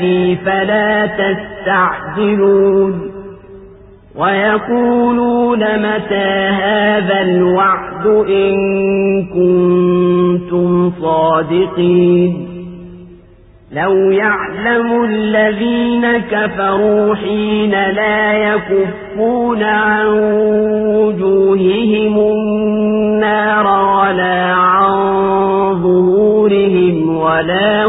آياتي فلا تستعجلون ويقولون متى هذا الوعد إن كنتم صادقين لو يعلم الذين كفروا حين لا يكفون عن وجوههم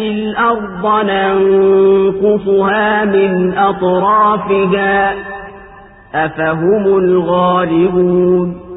الأرض ننقصها من أطرافها أفهم الغالبون